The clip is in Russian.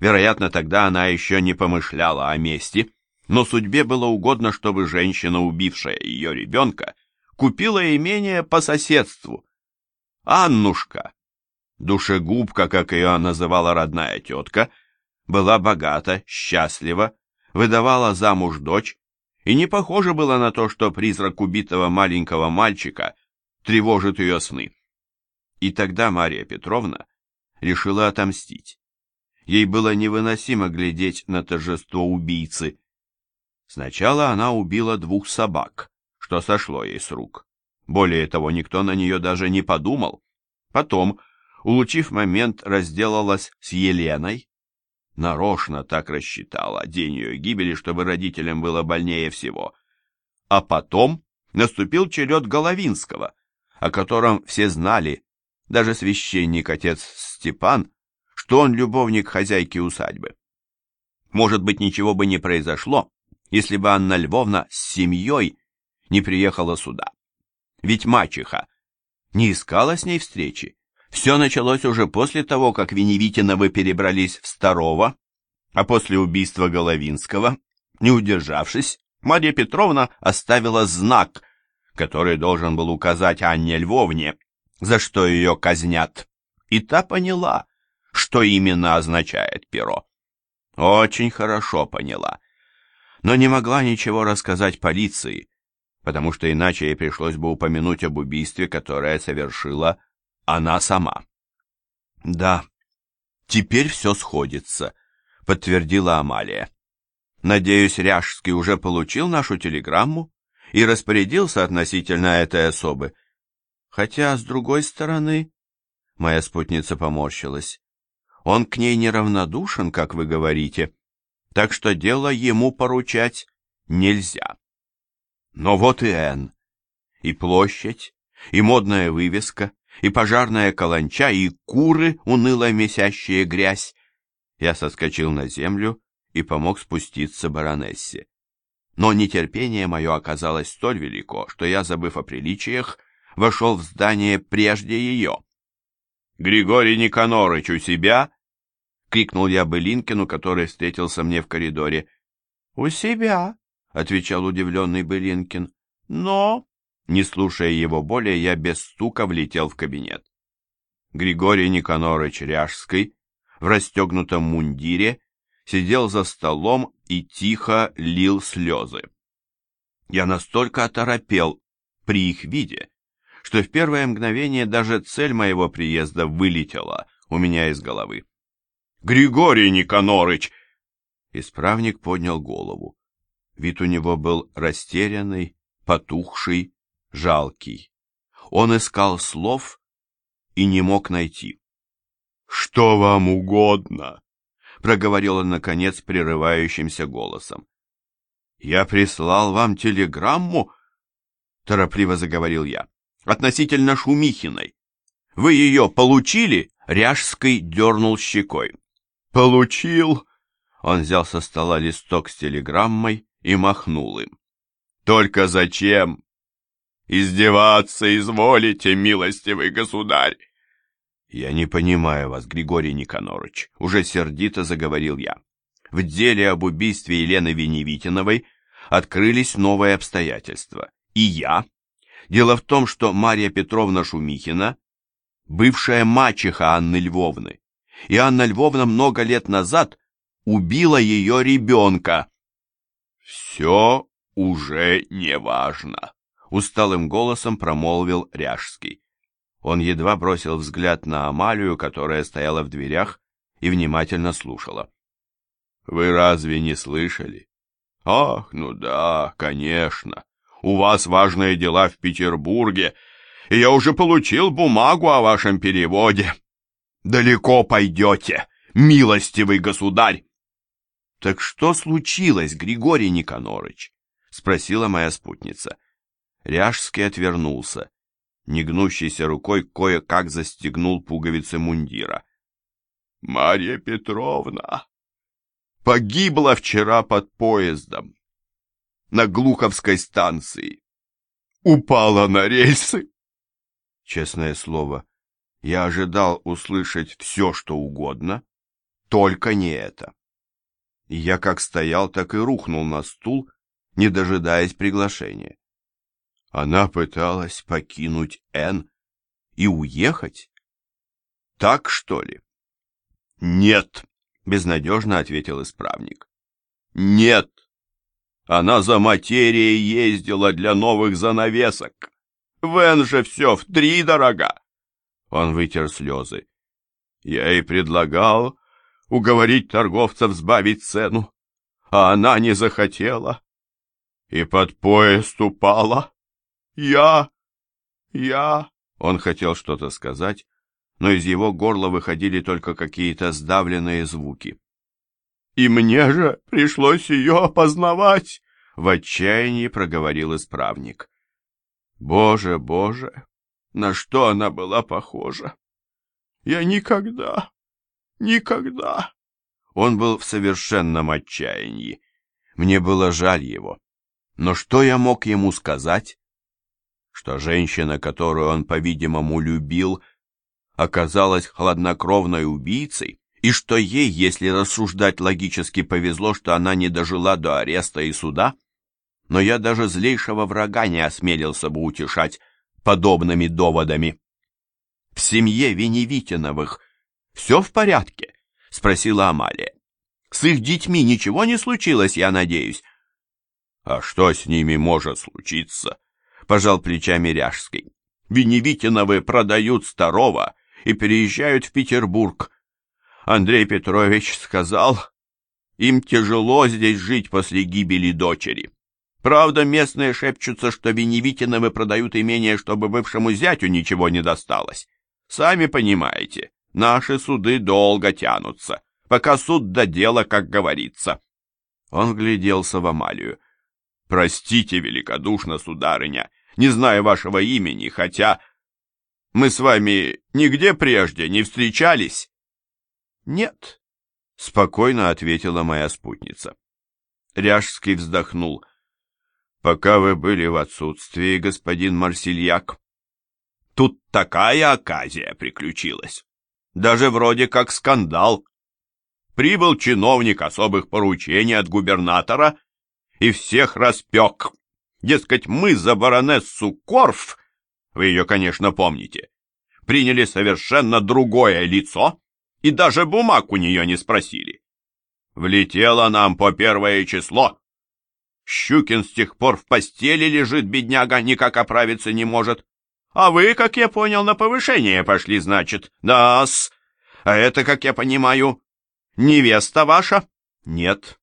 Вероятно, тогда она еще не помышляла о мести, но судьбе было угодно, чтобы женщина, убившая ее ребенка, купила имение по соседству. Аннушка, душегубка, как ее называла родная тетка, была богата, счастлива, выдавала замуж дочь, и не похоже было на то, что призрак убитого маленького мальчика тревожит ее сны. И тогда Мария Петровна решила отомстить. Ей было невыносимо глядеть на торжество убийцы. Сначала она убила двух собак, что сошло ей с рук. Более того, никто на нее даже не подумал. Потом, улучив момент, разделалась с Еленой. Нарочно так рассчитала день ее гибели, чтобы родителям было больнее всего. А потом наступил черед Головинского, о котором все знали, даже священник отец Степан, что он любовник хозяйки усадьбы. Может быть, ничего бы не произошло, если бы Анна Львовна с семьей не приехала сюда. Ведь мачеха не искала с ней встречи. Все началось уже после того, как Веневитиновы перебрались в Старово, а после убийства Головинского, не удержавшись, Марья Петровна оставила знак, который должен был указать Анне Львовне, за что ее казнят. И та поняла, что именно означает перо. Очень хорошо поняла. Но не могла ничего рассказать полиции, потому что иначе ей пришлось бы упомянуть об убийстве, которое совершила она сама. «Да, теперь все сходится», — подтвердила Амалия. «Надеюсь, Ряжский уже получил нашу телеграмму и распорядился относительно этой особы. Хотя, с другой стороны...» Моя спутница поморщилась. «Он к ней неравнодушен, как вы говорите, так что дело ему поручать нельзя». Но вот и Н. И площадь, и модная вывеска, и пожарная каланча, и куры, уныло месящие грязь. Я соскочил на землю и помог спуститься баронессе. Но нетерпение мое оказалось столь велико, что я, забыв о приличиях, вошел в здание прежде ее. «Григорий Никонорыч у себя?» — крикнул я Былинкину, который встретился мне в коридоре. «У себя», отвечал удивленный Былинкин. Но, не слушая его более, я без стука влетел в кабинет. Григорий Никонорович Ряжский в расстегнутом мундире сидел за столом и тихо лил слезы. Я настолько оторопел при их виде, что в первое мгновение даже цель моего приезда вылетела у меня из головы. «Григорий Никонорыч!» Исправник поднял голову. Вид у него был растерянный, потухший, жалкий. Он искал слов и не мог найти. «Что вам угодно?» — проговорил он, наконец, прерывающимся голосом. «Я прислал вам телеграмму?» — торопливо заговорил я. «Относительно Шумихиной. Вы ее получили?» — Ряжский дернул щекой. «Получил!» Он взял со стола листок с телеграммой и махнул им. «Только зачем? Издеваться изволите, милостивый государь!» «Я не понимаю вас, Григорий Никонорович», — уже сердито заговорил я. «В деле об убийстве Елены Веневитиновой открылись новые обстоятельства. И я. Дело в том, что Марья Петровна Шумихина, бывшая мачеха Анны Львовны, и Анна Львовна много лет назад убила ее ребенка. «Все уже не важно», — усталым голосом промолвил Ряжский. Он едва бросил взгляд на Амалию, которая стояла в дверях и внимательно слушала. «Вы разве не слышали?» «Ах, ну да, конечно. У вас важные дела в Петербурге, и я уже получил бумагу о вашем переводе. Далеко пойдете, милостивый государь!» «Так что случилось, Григорий Никонорыч?» — спросила моя спутница. Ряжский отвернулся. Негнущейся рукой кое-как застегнул пуговицы мундира. «Марья Петровна погибла вчера под поездом на Глуховской станции. Упала на рельсы». Честное слово, я ожидал услышать все, что угодно, Только не это. Я как стоял, так и рухнул на стул, не дожидаясь приглашения. Она пыталась покинуть Н и уехать? Так, что ли? Нет, безнадежно ответил исправник. Нет. Она за материей ездила для новых занавесок. Вен же все в три дорога. Он вытер слезы. Я ей предлагал уговорить торговцев сбавить цену, а она не захотела и под поезд упала. Я... я... Он хотел что-то сказать, но из его горла выходили только какие-то сдавленные звуки. «И мне же пришлось ее опознавать!» — в отчаянии проговорил исправник. «Боже, боже, на что она была похожа! Я никогда, никогда...» Он был в совершенном отчаянии. Мне было жаль его. Но что я мог ему сказать? Что женщина, которую он, по-видимому, любил, оказалась хладнокровной убийцей, и что ей, если рассуждать логически, повезло, что она не дожила до ареста и суда? Но я даже злейшего врага не осмелился бы утешать подобными доводами. «В семье Веневитиновых все в порядке?» — спросила Амалия. «С их детьми ничего не случилось, я надеюсь?» А что с ними может случиться? Пожал плечами Ряжский. Веневитиновы продают старого и переезжают в Петербург. Андрей Петрович сказал, им тяжело здесь жить после гибели дочери. Правда, местные шепчутся, что Веневитиновы продают имение, чтобы бывшему зятю ничего не досталось. Сами понимаете, наши суды долго тянутся, пока суд до дела, как говорится. Он вгляделся в Амалию. Простите великодушно, сударыня, не знаю вашего имени, хотя мы с вами нигде прежде не встречались. Нет, спокойно ответила моя спутница. Ряжский вздохнул. Пока вы были в отсутствии, господин Марсельяк, тут такая оказия приключилась. Даже вроде как скандал. Прибыл чиновник особых поручений от губернатора и всех распек. Дескать, мы за баронессу Корф, вы ее, конечно, помните, приняли совершенно другое лицо и даже бумаг у нее не спросили. Влетело нам по первое число. Щукин с тех пор в постели лежит, бедняга, никак оправиться не может. А вы, как я понял, на повышение пошли, значит. Да-с. А это, как я понимаю, невеста ваша? Нет,